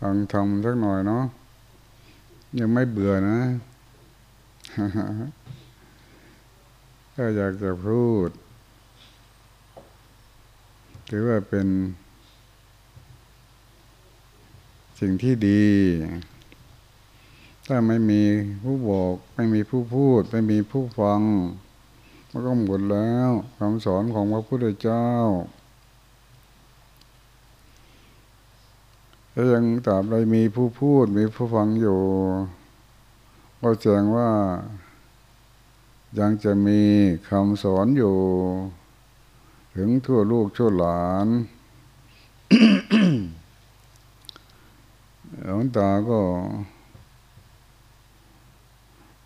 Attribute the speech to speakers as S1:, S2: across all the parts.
S1: ฟังทำสักหน่อยเนาะยังไม่เบื่อนะก็อยากจะพูดถือว่าเป็น สิ่งที่ดี ถ้าไม่มีผู้บอก ไม่มีผู้พูด ไม่มีผู้ฟัง มันก็หมดแล้วคำสอนของพระพุทธเจ้า ถ้ายังตราบใดมีผู้พูดมีผู้ฟังอยู่ก็แสดงว่า ยังจะมีคำสอนอยู่ ถึงทั่วลูกชั่วหลานหลวงตาก็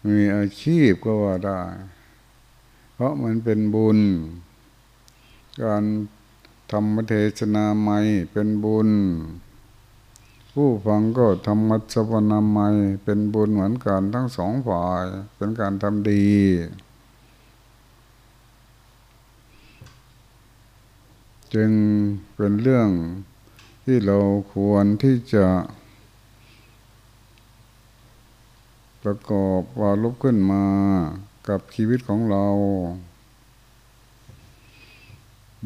S1: มีอาชีพก็ว่าได้ เพราะมันเป็นบุญ การทำเทศนาใหม่เป็นบุญ ผู้ฟังก็ธรรมะสวนาใหม่เป็นบุญเหมือนกันทั้งสองฝ่าย เป็นการทำดี จึงเป็นเรื่องที่เราควรที่จะประกอบวาลุกขึ้นมากับชีวิตของเรา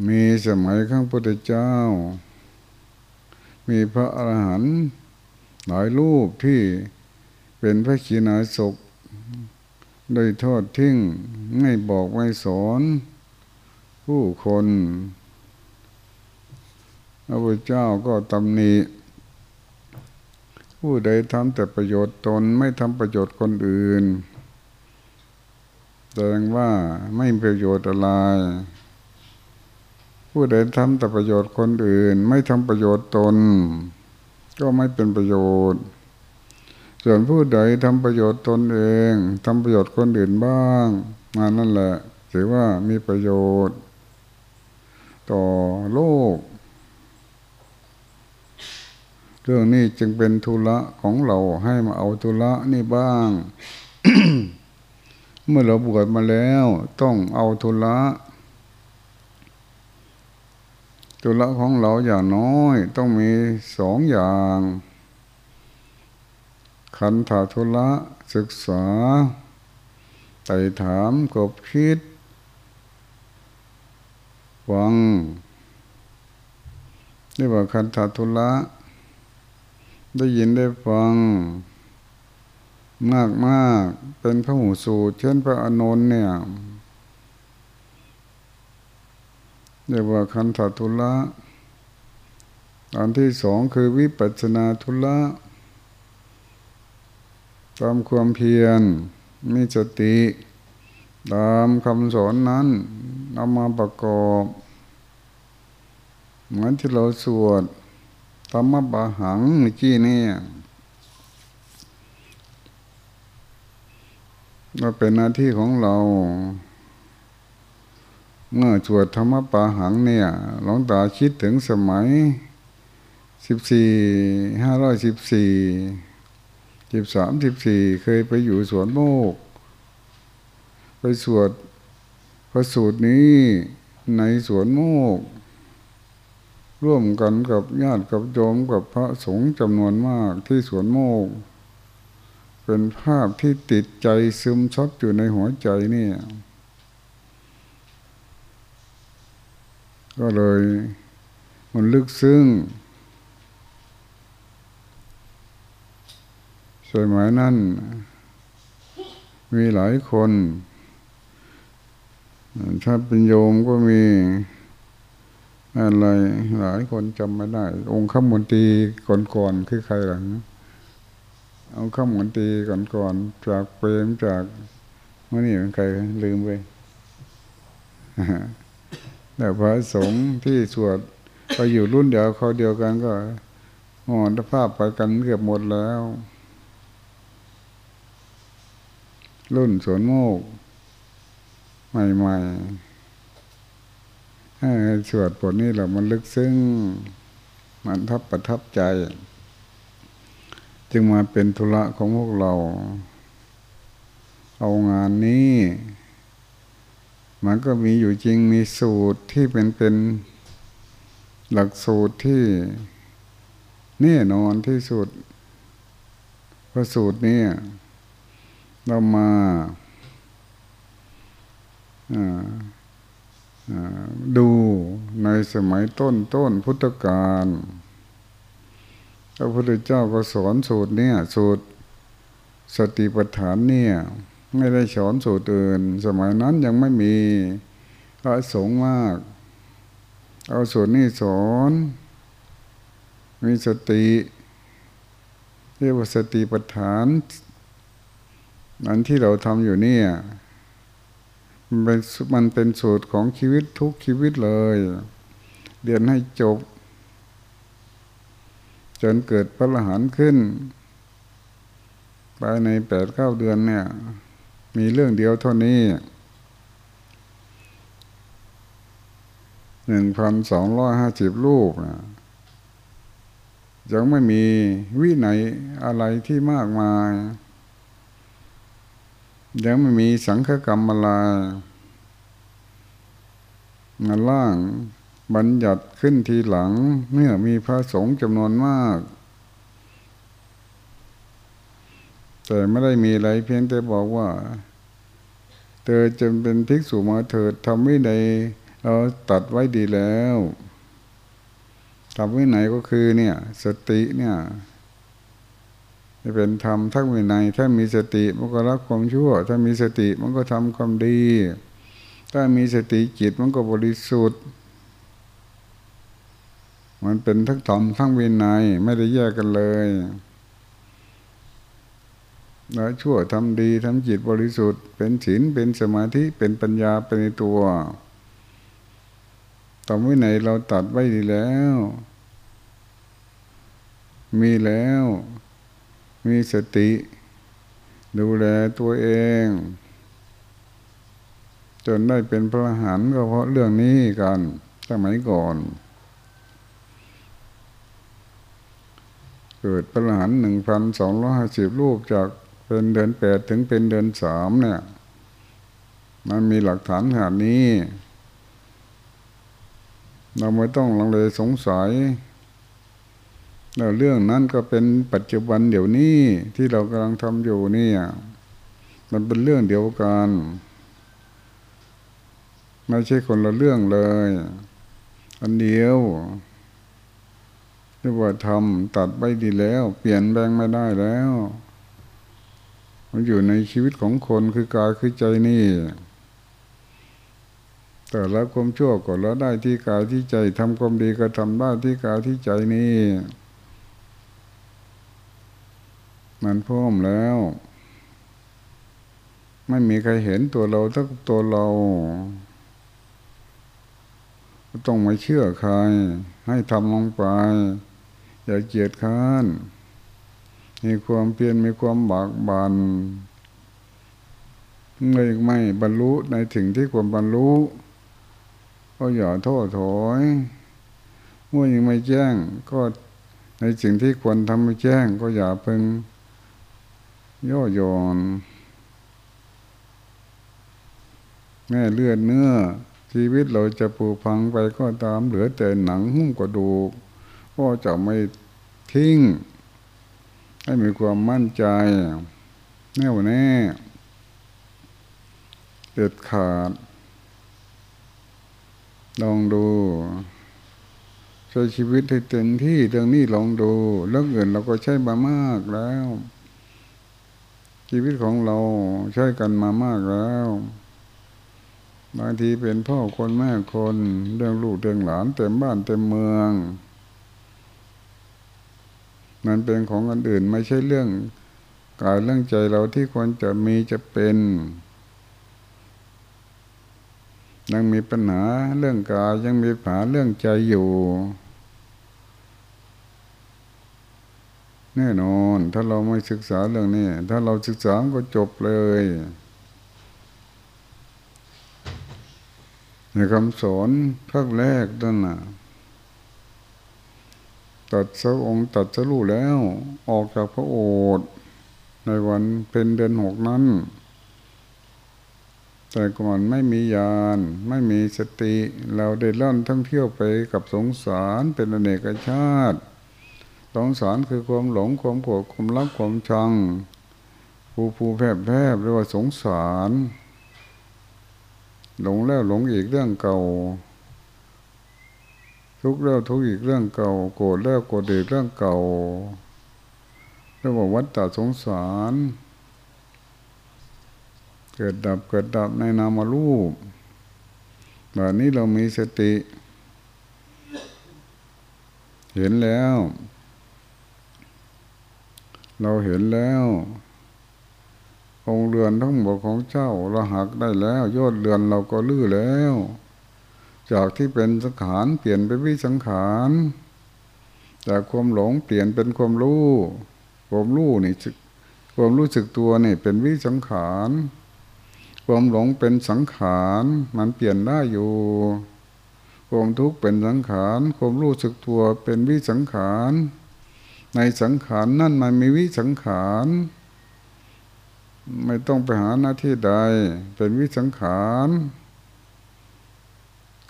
S1: มีสมัยข้างพุทธเจ้า มีพระอรหันต์หลายรูปที่เป็นพระขีณาสกโดยทอดทิ้งไม่บอกไม่สอนผู้คนพระพุทธเจ้าก็ตำหนิผู้ใดทำแต่ประโยชน์ตนไม่ทำประโยชน์คนอื่นแสดงว่าไม่มีประโยชน์อะไร ผู้ใดทำแต่ประโยชน์คนอื่น ไม่ทำประโยชน์ตน ก็ไม่เป็นประโยชน์ ส่วนผู้ใดทำประโยชน์ตนเองทำประโยชน์คนอื่นบ้างมานั่นแหละถือว่ามีประโยชน์ ต่อโลก เรื่องนี้จึงเป็นธุระของเราให้มาเอาธุระนี่บ้าง เมื่อเราบวชมาแล้ว ต้องเอาธุระ ธุระของเราอย่างน้อยต้องมีสองอย่าง ขันธาธุระศึกษาไต่ถามกบคิดวังเรียกว่าคันธาธุระได้ยินได้ฟัง มากมากเป็นพระหูสูตรเช่นพระอนนท์เนี่ย เรียกว่าคันธทุละอันที่สองคือวิปัสนาทุละตามความเพียรมีสติ ตามคำสอนนั้นนำมาประกอบ เหมือนที่เราสวดธรรมบาหังเมื่อกี้นี่ก็เป็นหน้าที่ของเรา เมื่อสวดธรรมปาหังเนี่ยหลวงตาคิดถึงสมัยสิบสี่ห้าร้อยสิบสี่สิบสามสิบสี่เคยไปอยู่สวนโมก ไปสวดพระสูตรนี้ในสวนโมก ร่วมกันกับญาติกับโยมกับพระสงฆ์จำนวนมากที่สวนโมก เป็นภาพที่ติดใจซึมซับอยู่ในหัวใจเนี่ย ก็เลยมันลึกซึ้งสมัยนั้น มีหลายคนถ้าเป็นโยมก็มีอะไรหลายคนจำไม่ได้ องค์ขมนตรีก่อนๆคือใครหลังองค์ขมนตรีก่อนๆจากเปรมจากมื่อนี่เป็นใครลืมไป แต่พระสงฆ์ที่สวดไปอยู่รุ่นเดียวเขาเดียวกันก็มรณภาพไปกันเกือบหมดแล้ว รุ่นสวนโมก ใหม่ๆสวดบทนี้เรามันลึกซึ้งมันทับประทับใจ จึงมาเป็นธุระของพวกเรา เอางานนี้ มันก็มีอยู่จริงมีสูตรที่เป็นเป็นหลักสูตรที่แน่นอนที่สุดพระสูตรนี้เรามาดูในสมัยต้นต้นพุทธกาลพระพุทธเจ้าก็สอนสูตรเนี่ยสูตรสติปัฏฐานเนี่ย ไม่ได้สอนสูตรอื่น สมัยนั้นยังไม่มีพระสงฆ์มาก เอาสูตรนี้สอน มีสติเรียกว่าสติปัฏฐานอันที่เราทำอยู่เนี่ยมันเป็นมันเป็นสูตรของชีวิตทุกชีวิตเลย เรียนให้จบ จนเกิดพระรหันขึ้นภายในแปดเก้าเดือนเนี่ย มีเรื่องเดียวเท่านี้หนึ่งพันสองร้อยห้าสิบรูปนะยังไม่มีวิไหนอะไรที่มากมาย ยังไม่มีสังฆกรรมอะไรงานล่างบัญญัติขึ้นทีหลังเมื่อมีพระสงฆ์จำนวนมาก แต่ไม่ได้มีอะไรเพียงแต่บอกว่า เธอจะเป็นภิกษุมาเถิดทำไม่ใดเราตัดไว้ดีแล้วทำไว้ไหนก็คือเนี่ย สติเนี่ยจะเป็นธรรมทั้งวินัยถ้ามีสติมันก็รับความชั่ว ถ้ามีสติมันก็ทำความดี ถ้ามีสติจิตมันก็บริสุทธิ์ มันเป็นทั้งธรรมทั้งวินัยไม่ได้แยกกันเลย ล้วชั่วทำดีทำจิตบริสุทธิ์ เป็นศีลเป็นสมาธิเป็นปัญญาเป็นตัวตอนวินัยเราตัดไว้ดีแล้ว มีแล้ว มีสติ ดูแลตัวเอง จนได้เป็นพระหันก็เพราะเรื่องนี้กันสมัยก่อน เกิดพระหันหนึ่งพันสองร้อยห้าสิบรูปจาก เป็นเดือนแปดถึงเป็นเดือนสามเนี่ย มันมีหลักฐานขนาดนี้ เราไม่ต้องลังเลสงสัยแล้วเรื่องนั้นก็เป็นปัจจุบันเดี๋ยวนี้ที่เรากำลังทำอยู่นี่มันเป็นเรื่องเดียวกันไม่ใช่คนละเรื่องเลย อันเดียวเรียกว่าทำตัดไปดีแล้ว เปลี่ยนแปลงไม่ได้แล้ว มันอยู่ในชีวิตของคนคือกายคือใจนี่ แต่ละความชั่วก็ละได้ที่กายที่ใจทำความดีก็ทำได้ที่กายที่ใจนี่ มันพร้อมแล้ว ไม่มีใครเห็นตัวเราทั้งตัวเราต้องไม่เชื่อใคร ให้ทำลงไป อย่าเกียดค้าน มีความเพียรมีความบากบันไม่ไม่บรรลุในถึงที่ควรบรรลุก็อย่าโทษถอยเมื่อยังไม่แจ้ง ก็ในสิ่งที่ควรทำไม่แจ้ง ก็อย่าเพิ่งย่อยอนแม่เลือดเนื้อ ชีวิตเราจะปูพังไปก็ตามเหลือแต่หนังหุ้มกระดูก ก็จะไม่ทิ้ง ให้มีความมั่นใจ แน่วแน่เด็ดขาด ลองดูใช้ชีวิตให้เต็มที่เรื่องนี้ลองดูเรื่องอื่นเราก็ใช้มามากแล้ว ชีวิตของเราใช้กันมามากแล้วบางทีเป็นพ่อคนแม่คนเรื่องลูกเรื่องหลานเต็มบ้านเต็มเมือง มันเป็นของอันอื่นไม่ใช่เรื่องกายเรื่องใจเราที่ควรจะมีจะเป็นยังมีปัญหาเรื่องกายยังมีปัญหาเรื่องใจอยู่ แน่นอน ถ้าเราไม่ศึกษาเรื่องนี้ ถ้าเราศึกษาก็จบเลยในคำสอนภาคแรกนั่นน่ะ ตัดสองตัดสรู้แล้ว ออกจากพระโอษฐ์ในวันเป็นเดือนหกนั้น แต่ก่อนไม่มียานไม่มีสติ เราได้ล่อนท่องเที่ยวไปกับสงสารเป็นอเนกชาติสงสารคือความหลงความโกรธความรักความชังผูผูแผบแผบเรียกว่าสงสาร หลงแล้วหลงอีกเรื่องเก่า ทุกแล้วทุกอีกเรื่องเก่า โกรธแล้วโกรธอีกเรื่องเก่าเรียกว่าวัฏฏะสงสาร เกิดดับเกิดดับในนามรูปแบบนี้เรามีสติ เห็นแล้ว เราเห็นแล้วองเรือนทั้งหมดของเจ้าเราหักได้แล้ว ยอดเรือนเราก็ลื้อแล้ว จากที่เป็นสังขารเปลี่ยนเป็นวิสังขารจากความหลงเปลี่ยนเป็นความรู้ความรู้นี่ความรู้สึกตัวนี่เป็นวิสังขารความหลงเป็นสังขารมันเปลี่ยนได้อยู่ความทุกข์เป็นสังขารความรู้สึกตัวเป็นวิสังขารในสังขารนั่นมันมีวิสังขารไม่ต้องไปหาหน้าที่ใดเป็นวิสังขาร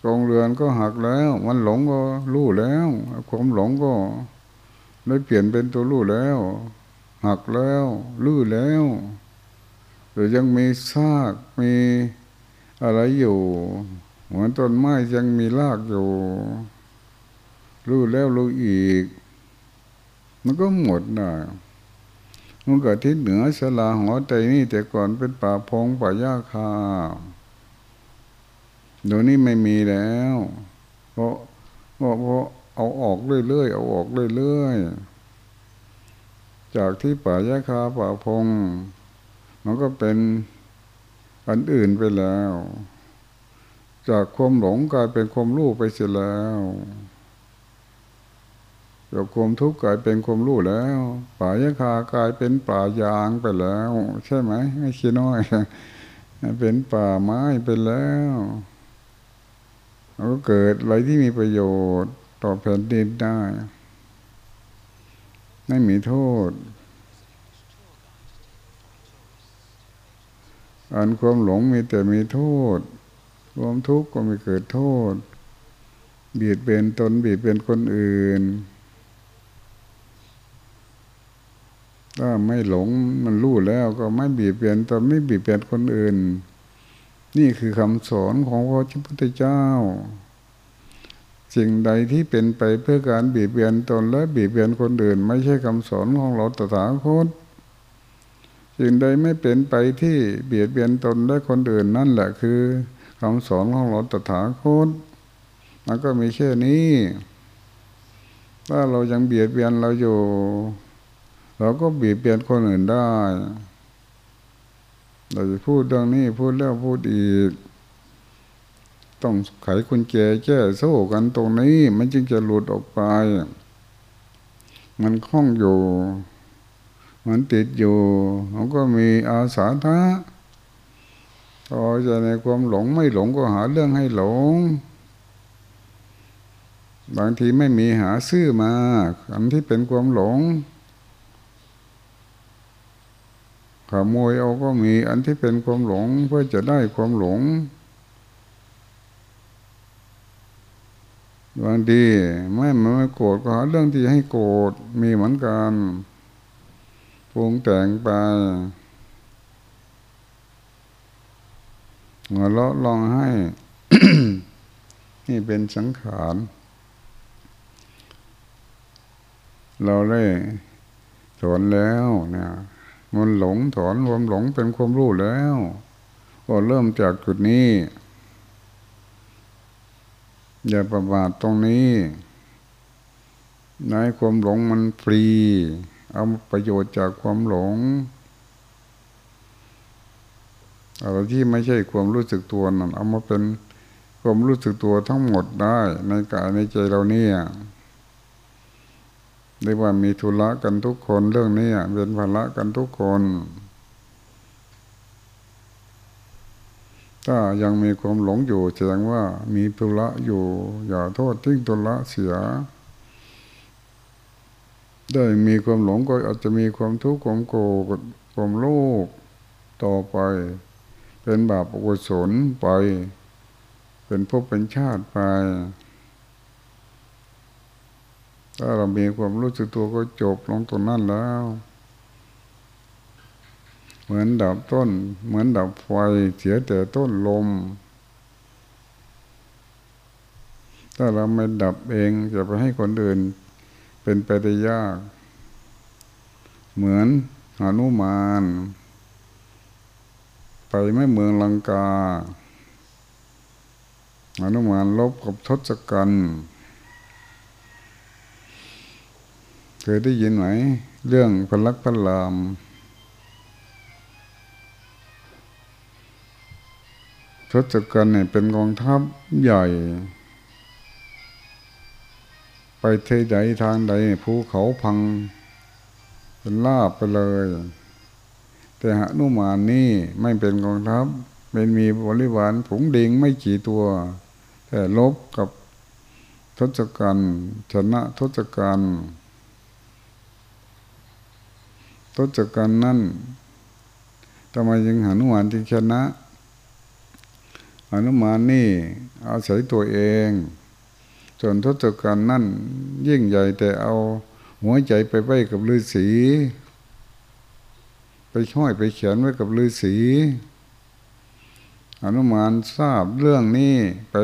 S1: กองเรือนก็หักแล้ว มันหลงก็รู้แล้วความหลงก็ได้เปลี่ยนเป็นตัวรู้แล้ว หักแล้วรู้แล้วหรือยังมีซากมีอะไรอยู่เหมือนต้นไม้ยังมีรากอยู่ รู้แล้วรู้อีก มันก็หมดนะมันเกิดที่เหนือสลาหัวใจนี่แต่ก่อนเป็นป่าพงป่าหญ้าคา เดี๋ยวนี้ไม่มีแล้ว เพราะเพราะเพราะเอาออกเรื่อยๆเอาออกเรื่อยๆจากที่ป่าหญ้าคาป่าพง มันก็เป็นอันอื่นไปแล้ว จากความหลงกลายเป็นความรู้ไปเสียแล้วจากความทุกข์กลายเป็นความรู้แล้ว ป่ายะคากลายเป็นป่ายางไปแล้ว ใช่ไหมไม่คิดน้อย เป็นป่าไม้ไปแล้ว ก็เกิดอะไรที่มีประโยชน์ต่อแผ่นดินได้ ไม่มีโทษ อันความหลงมีแต่มีโทษ ความทุกข์ก็ม่เกิดโทษ เบียดเบียนตนเบียดเบียนคนอื่น ถ้าไม่หลงมันรู้แล้วก็ไม่เบียดเบียนตนไม่เบียดเบียนคนอื่น นี่คือคำสอนของพระพุทธเจ้า สิ่งใดที่เป็นไปเพื่อการเบียดเบียนตนและเบียดเบียนคนอื่น ไม่ใช่คำสอนของเราตถาคตสิ่งใดไม่เป็นไปที่เบียดเบียนตนและคนอื่นนั่นแหละคือคำสอนของเราตถาคตมันก็มีแค่นี้ ถ้าเรายังเบียดเบียนเราอยู่ เราก็เบียดเบียนคนอื่นได้ เราจะพูดเรื่องนี้พูดแล้วพูดอีก ต้องไขกุญแจแก้โซ่กันตรงนี้ มันจึงจะหลุดออกไป มันคล้องอยู่ มันติดอยู่มันก็มีอาสาทะพอจะในความหลงไม่หลงก็หาเรื่องให้หลง บางทีไม่มีหาซื้อมาอันที่เป็นความหลง ขโมยเอาก็มีอันที่เป็นความหลงเพื่อจะได้ความหลงบางทีไม่ไม่โกรธก็หาเรื่องที่ให้โกรธมีเหมือนกันปรุงแต่งไปหัวเราะลองให้ นี่เป็นสังขาร เราได้ถอนแล้วเนี่ย มันหลงถอนความหลงเป็นความรู้แล้ว ก็เริ่มจากจุดนี้ อย่าประมาทตรงนี้ในความหลงมันฟรี เอาประโยชน์จากความหลงอะไรที่ไม่ใช่ความรู้สึกตัวนั่นเอามาเป็นความรู้สึกตัวทั้งหมดได้ ในกายในใจเราเนี่ย เรียกว่ามีธุระกันทุกคนเรื่องนี้เป็นภาระกันทุกคน ถ้ายังมีความหลงอยู่แสดงว่ามีธุระอยู่ อย่าโทษทิ้งธุระเสีย ได้มีความหลงก็อาจจะมีความทุกข์ความโกรธความโลภต่อไป เป็นบาปอกุศลไป เป็นภพเป็นชาติไป ถ้าเรามีความรู้สึกตัวก็จบลงตรงนั้นแล้ว เหมือนดับต้น เหมือนดับไฟเสียแต่ต้นลม ถ้าเราไม่ดับเองจะไปให้คนอื่นเป็นไปได้ยาก เหมือนหานุมานไปไม่เมืองลังกาหนุมานลบกับทศกัณฐ์ เคยได้ยินไหม เรื่องพลักพลาม ทศกัณฐ์เนี่ยเป็นกองทัพใหญ่ ไปเทใดทางใดภูเขาพัง เป็นลาบไปเลย แต่หนุมานนี่ไม่เป็นกองทัพเป็นมีบริวารผงดิงไม่กี่ตัว แต่ลบกับทศกัณฐ์ชนะทศกัณฐ์ ทศกัณฐ์นั่นทำไมยังหนุมานที่ชนะหนุมานนี่อาศัยตัวเอง ส่วนทศกัณฐ์นั่นยิ่งใหญ่แต่เอาหัวใจไปไว้กับฤาษีไปช่อยไปเขียนไว้กับฤาษีอนุมานทราบเรื่องนี้ไป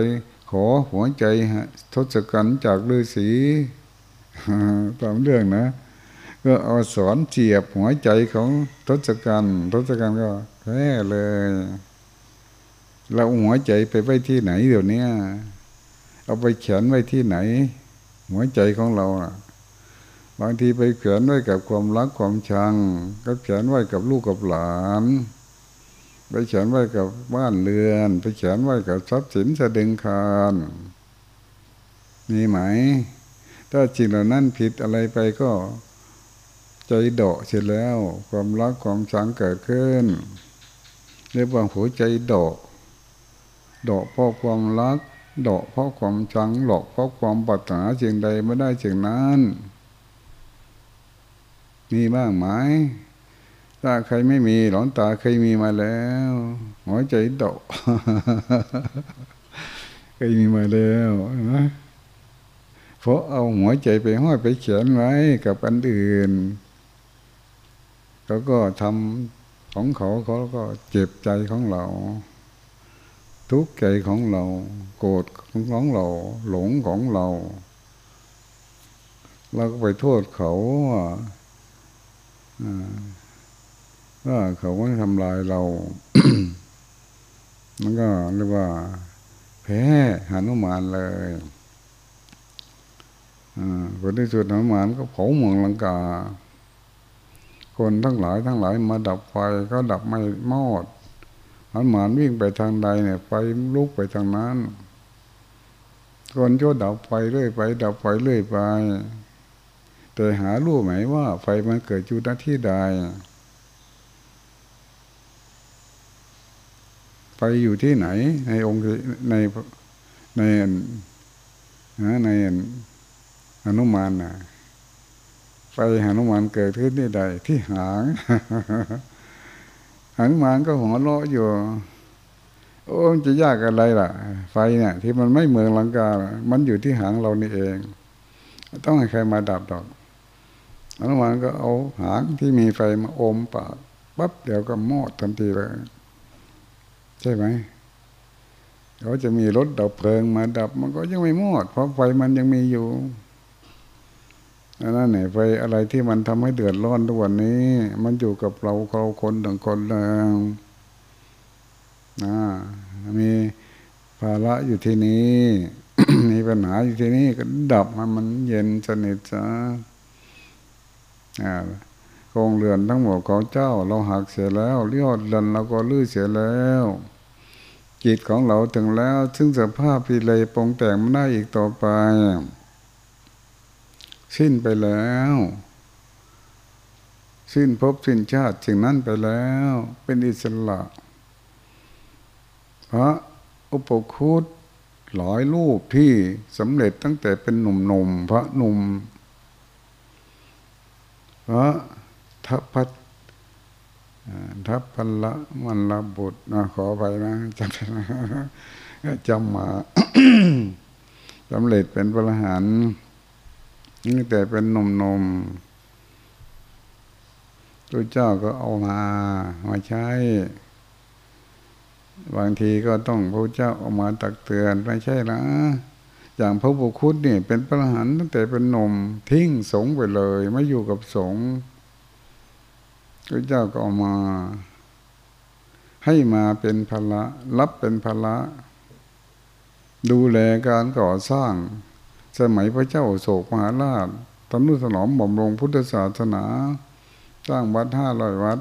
S1: ขอหัวใจทศกัณฐ์จากฤาษีตามเรื่องนะ ก็เอาสอนเจียบหัวใจของทศกัณฐ์ทศกัณฐ์ก็แพ้เลยเราหัวใจไปไว้ที่ไหนเดี๋ยวนี้เอาไปเขียนไว้ที่ไหน หัวใจของเราบางทีไปเขียนไว้กับความรักความชัง ก็เขียนไว้กับลูกกับหลานไปเขียนไว้กับบ้านเรือน ไปเขียนไว้กับทรัพย์สินสะดึงคารมีไหม ถ้าจริงเหล่านั้นผิดอะไรไปก็ ใจเดาะเสร็จแล้ว ความรักความชังเกิดขึ้นเรียกว่าหัวใจเดาะเดาะเพราะความรักดอกเพราะความชังหลอกเพราะความปัจจาริงใดไม่ได้จึงนั้นมีบ้างไหมถ้าใครไม่มีหลอนตาเคยมีมาแล้วหัวใจดอกเคยมีมาแล้วนะเพราะเอาหัวใจไปห้อยไปเขียนไว้กับอันอื่น เขาก็ทำของเขาเขาก็เจ็บใจของเรา ทุกข์ใจของเรา โกรธของเรา หลงของเราเราก็ไปโทษเขาว่าว่าเขาไม่ทำลายเรา มันก็เรียกว่า แพ้หานุมานเลยคนที่สุดหานุมานก็เผาเมืองลังกา คนทั้งหลายทั้งหลายมาดับไฟก็ดับไม่มอดมันหมานวิ่งไปทางใดเนี่ยไฟลุกไปทางนั้น คนก็ดับไฟเรื่อยไป ดับไฟเรื่อยไป แต่หารู้ไหมว่า ไฟมันเกิดอยู่ณที่ใด ไฟอยู่ที่ไหน ในองค์ในในในอนุมานนะ ไฟหนุมานเกิดขึ้นที่ใดที่หางหันมานก็หัวเราะอยู่ โอ้จะยากอะไรล่ะ ไฟเนี่ย ที่มันไม่เมืองลังกา มันอยู่ที่หางเรานี่เอง ต้องให้ใครมาดับดอกหันมานก็เอาหางที่มีไฟมาอมปากปั๊บเดี๋ยวก็มอดทันทีเลยใช่ไหมเขาจะมีรถดับเพลิงมาดับมันก็ยังไม่มอดเพราะไฟมันยังมีอยู่ นั่นเนี่ยไปอะไรที่มันทำให้เดือดร้อนทุกวันนี้ มันอยู่กับเราเราคนต่างคนแล้วนะมีภาระอยู่ที่นี้ มีปัญหาอยู่ที่นี้ก็ดับมันมันเย็นสนิทซะกองเรือนทั้งหมดของเจ้า เราหักเสียแล้วเลี้ยวดันเราก็ลื้อเสียแล้วจิตของเราถึงแล้ว ซึ่งสภาพพิเลยปองแต่งไม่ได้อีกต่อไป สิ้นไปแล้ว สิ้นภพสิ้นชาติสิ่งนั้นไปแล้ว เป็นอิสระ พระอุปคุตหลายรูปที่สำเร็จตั้งแต่เป็นหนุ่มๆพระหนุ่ม พระทัพพัทัพพละมันระบุตรนะขอไปนะจำจำมาสำเร็จเป็นพระหา นี่แต่เป็นนมนมตัวเจ้าก็เอามามาใช้ บางทีก็ต้องพระเจ้าออกมาตักเตือนไม่ใช่นะอย่างพระบุคุตนี่ยเป็นพระหันตั้งแต่เป็นนมทิ้งสงไปเลยไม่อยู่กับสงพระเจ้าก็เอามา ให้มาเป็นภาระรับเป็นภาระดูแลการก่อสร้าง สมัยพระเจ้าโศกมหาราชตนุถนอมบ่มรงพุทธศาสนาสร้างวัดห้าร้อยวัด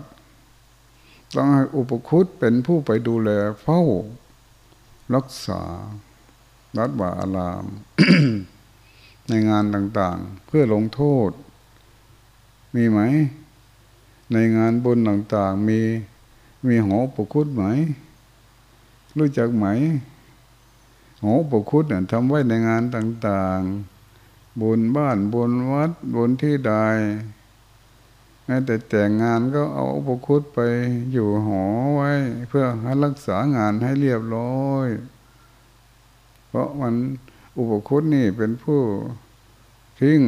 S1: ต้องให้อุปคุตเป็นผู้ไปดูแลเฝ้า รักษารัดว่าอาราม ในงานต่างๆ เพื่อลงโทษ มีไหม ในงานบุญต่างๆ มีมีหอปุคุตไหม รู้จักไหม หอปุคุตเนี่ยทำไว้ในงานต่าง ๆบุญบ้านบุญวัดบุญที่ใดแม้แต่แต่งงานก็เอาอุปคุตไปอยู่หอไว้ เพื่อให้รักษางานให้เรียบร้อย เพราะมันอุปคุตนี่เป็นผู้ทิ้ง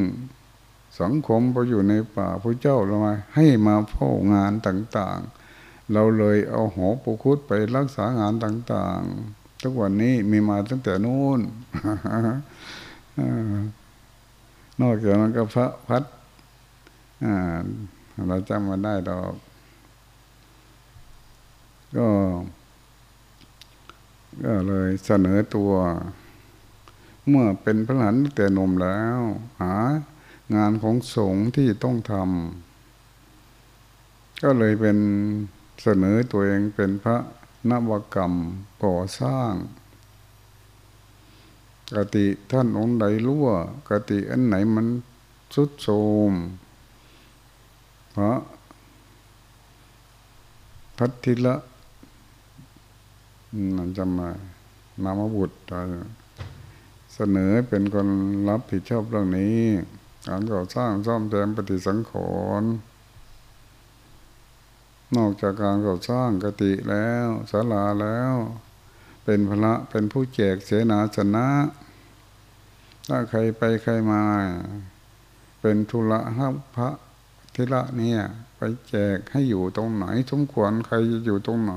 S1: สังคมไปอยู่ในป่าพระเจ้าเรามาให้มาเฝ้างานต่างๆ เราเลยเอาหอปุคุตไปรักษางานต่างๆ ทุกวันนี้มีมาตั้งแต่นู้นนอกจากนั้นก็พระพัดเราจำมาได้ดอก ก็ ก็เลยเสนอตัว เมื่อเป็นพระหลันแต่นมแล้ว หางานของสงฆ์ที่ต้องทำก็เลยเป็นเสนอตัวเองเป็นพระ นวกรรมก่อสร้างกติท่านองค์ใดรู้วกติอันไหนมันสุดโทมพระพัทธิละนั่นจำมานามบุตรเสนอเป็นคนรับผิดชอบเรื่องนี้การก่อสร้างซ่อมแซมปฏิสังขรณ์ นอกจากการก่อสร้างกติแล้วศาลาแล้ว เป็นพระเป็นผู้แจกเสนาสนะ ถ้าใครไปใครมา เป็นธุระห้าพระทิละเนี่ย ไปแจกให้อยู่ตรงไหน สมควรใครจะอยู่ตรงไหน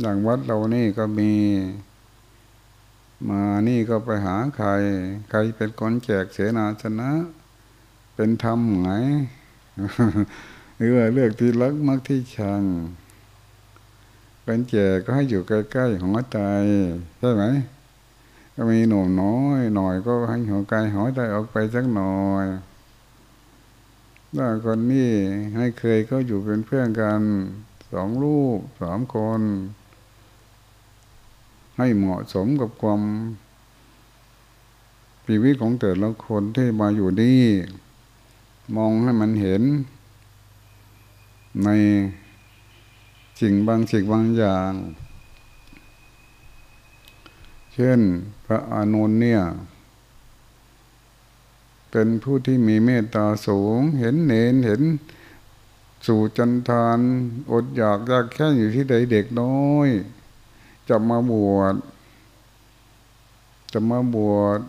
S1: อย่างวัดเรานี่ก็มีมานี่ก็ไปหาใคร ใครเป็นคนแจกเสนาชนะ เป็นธรรมไงห รือว่าเลือกที่รักมักที่ชังเป็นแจกก็ให้อยู่ใกล้ๆหัวใจใช่ไหมก็มีหนุ่มน้อย หน่อยก็ให้หัวกายหัวใจออกไปสักหน่อยถ้าคนนี้ให้เคยก็อยู่เป็นเพื่อนกันสองลูกสามคน ให้เหมาะสมกับความชีวิตของแต่ละคนที่มาอยู่นี่ มองให้มันเห็น ในสิ่งบางสิ่งบางอย่าง เช่นพระอานนท์เนี่ย เป็นผู้ที่มีเมตตาสูง เห็นเนนเห็นสู่จันทานอดอยากยากแค่อยู่ที่ใดเด็กน้อย จะมาบวชจะมาบวช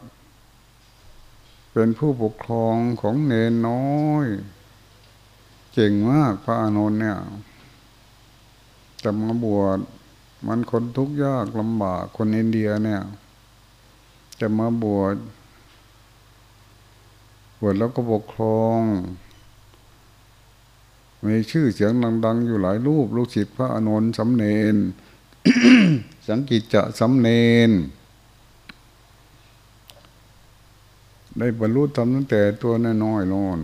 S1: เป็นผู้ปกครองของเนนน้อย เก่งมากพระอานนท์เนี่ยจะมาบวชมันคนทุกข์ยากลำบากคนอินเดียเนี่ยจะมาบวชบวชแล้วก็ปกครอง มีชื่อเสียงดัง ๆ อยู่หลายรูป ลูกศิษย์พระอนุนสำเนนสังกิจจะสำเนนได้บรรลุธรรมตั้งแต่ตัวน้อยๆนอน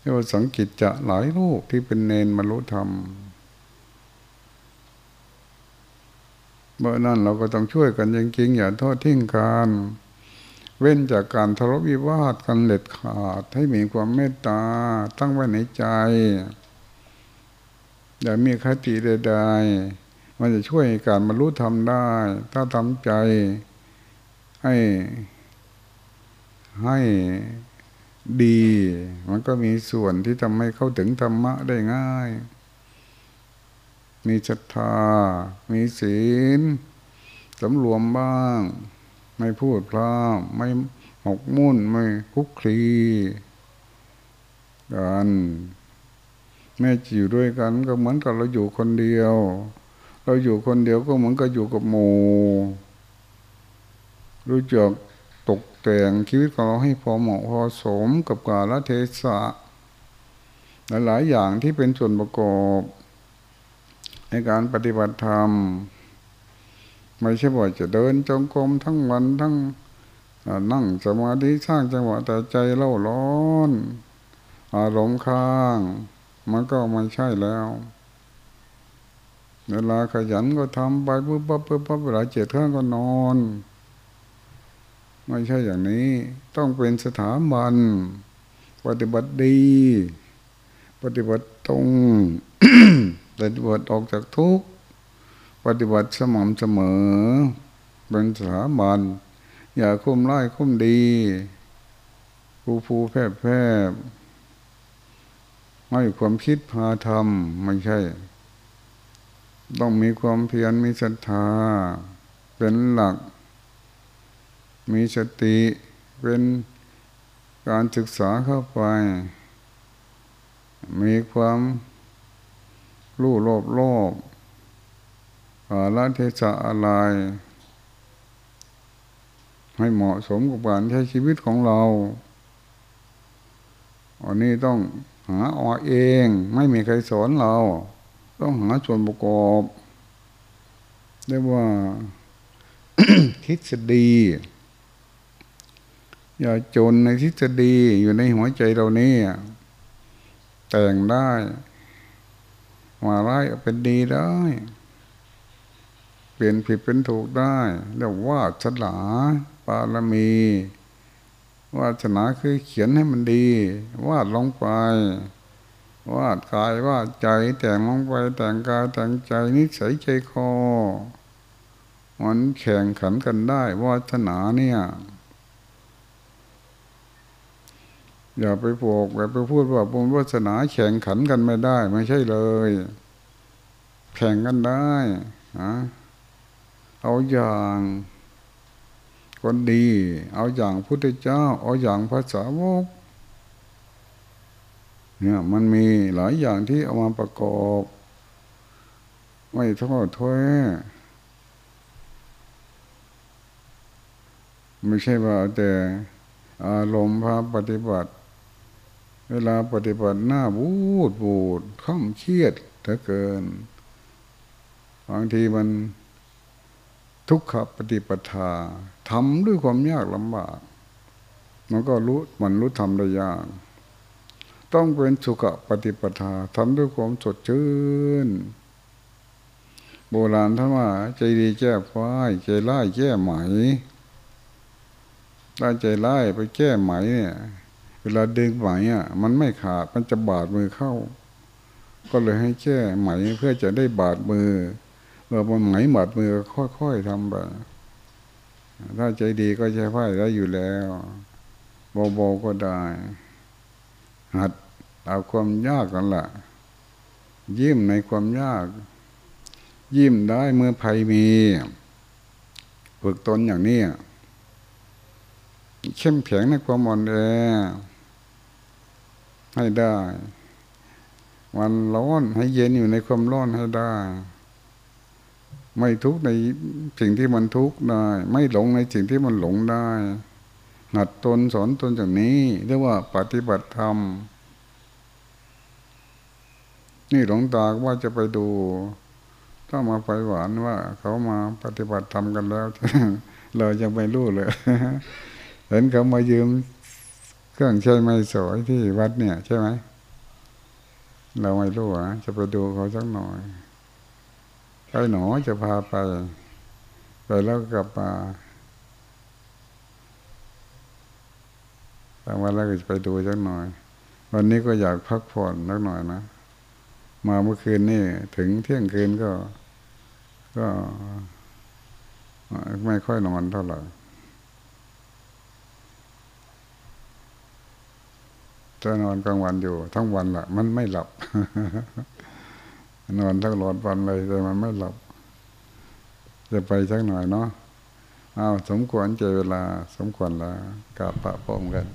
S1: เรียกว่าสังกิจจะหลายรูปที่เป็นเนนบรรลุธรรมเมื่อนั้นเราก็ต้องช่วยกันจริงๆอย่าทอดทิ้งกันเว้นจากการทะเลาะวิวาทกันเด็ดขาดให้มีความเมตตาตั้งไว้ในใจ อย่ามีคติใดๆมันจะช่วยการบรรลุธรรมได้ ถ้าทำใจให้ให้ ดี มันก็มีส่วนที่ทำให้เข้าถึงธรรมะได้ง่าย มีศรัทธา มีศีลสำรวมบ้าง ไม่พูดพร่ำไม่หกมุ่นไม่คุกคลีกันแม่อยู่ด้วยกันก็เหมือนกับเราอยู่คนเดียว เราอยู่คนเดียวก็เหมือนกับอยู่กับหมูรู้จัก แต่งชีวิตของเราให้พอเหมาะพอสมกับกาลเทศะหลายๆอย่างที่เป็นส่วนประกอบในการปฏิบัติธรรม ไม่ใช่ว่าจะเดินจงกรมทั้งวันทั้งนั่งสมาธิสร้างจังหวะแต่ใจเล่าร้อนอารมณ์ข้าง มันก็ไม่ใช่แล้วเวลาขยันก็ทำไปปุ๊บปั๊บปุ๊บปั๊บเวลาเจ็ดข้างก็นอน ไม่ใช่อย่างนี้ ต้องเป็นสถาบัน ปฏิบัติดี ปฏิบัติตรงปฏิบัติออกจากทุกปฏิบัติสม่ำเสมอ เป็นสถาบัน อย่าคุ้มไล่คุ้มดีผู้ผู้แพร่แพร่ไม่ความคิดพาทำไม่ใช่ ต้องมีความเพียรมีศรัทธา เป็นหลัก มีสติเป็นการศึกษาเข้าไป มีความรู้รอบรอบอาลเทศะอะไร ให้เหมาะสมกับการใช้ชีวิตของเรา อันนี้ต้องหาเอาเอง ไม่มีใครสอนเรา ต้องหาส่วนประกอบเรียกว่าทฤษฎี อย่าจนในทฤษฎีอยู่ในหัวใจเรานี่แต่งได้ มาร้ายเป็นดีได้ เปลี่ยนผิดเป็นถูกได้เรียกว่าฉลาปารมีวาสนาคือเขียนให้มันดี วาดลงไป วาดกายวาดใจแต่งลงไปแต่งกายแต่งใจนิสัยใจคอมันแข่งขันกันได้วาสนาเนี่ย อย่าไปโผกอย่าไปพูดว่าบุญวาสนาแข่งขันกันไม่ได้ ไม่ใช่เลย แข่งกันได้อะเอาอย่างคนดี เอาอย่างพุทธเจ้า เอาอย่างภาษาวกเนี่ยมันมีหลายอย่างที่เอามาประกอบ ไม่ท้อถ้วยไม่ใช่ว่าแต่อารมณ์พาปฏิบัติ เวลาปฏิบัติหน้าบูดบูดข้ามเครียดถ้าเกินบางทีมันทุกขปฏิปทาทำด้วยความยากลำบากมันก็รู้มันรู้ทำได้ยาก ต้องเป็นสุขปฏิปทาทำด้วยความสดชื่น โบราณท่านว่า ใจดีแก้ฝ้ายใจร้ายแก้ไหมถ้าใจร้ายไปแก้ไหมเนี่ย เวลาดึงไหมอะ มันไม่ขาดมันจะบาดมือเข้า ก็เลยให้แก้ไหมเพื่อจะได้บาดมือเมื่อมันไหมบาดมือค่อยๆทำไปถ้าใจดีก็ใช้ไพ่ได้อยู่แล้วโบาๆก็ได้ หัดเอาความยากกันล่ะ ยิ้มในความยาก ยิ้มได้เมื่อภัยมี ฝึกตนอย่างนี้เข้มแข็งในความอ่อนแอ ให้ได้วันร้อนให้เย็นอยู่ในความร้อนให้ได้ ไม่ทุกข์ในสิ่งที่มันทุกข์ได้ ไม่หลงในสิ่งที่มันหลงได้หัดตนสอนตนอย่างนี้ เรียกว่าปฏิบัติธรรม นี่หลวงตาว่าจะไปดูถ้ามาไปหวานว่า เขามาปฏิบัติธรรมกันแล้ว เรายังไม่รู้เลย เห็นเขามายืม ครื่องใช้ไม้สอยที่วัดเนี่ย ใช่ไหม เราไม่รู้อะจะไปดูเขาสักหน่อยไปหนอจะพาไป ไปแล้วกลับมาบางวันแล้วก็จะไปดูสักหน่อย วันนี้ก็อยากพักผ่อนสักหน่อยนะ มาเมื่อคืนนี่ถึงเที่ยงคืนก็ ก็ ไม่ค่อยนอนเท่าไหร่ จะนอนกลางวันอยู่ ทั้งวันละมันไม่หลับ นอนทั้งหลอดวันเลยแต่มันไม่หลับ จะไปสักหน่อยเนาะอ้าวสมควรเจเวลา สมควรละกาปะพร้อมกัน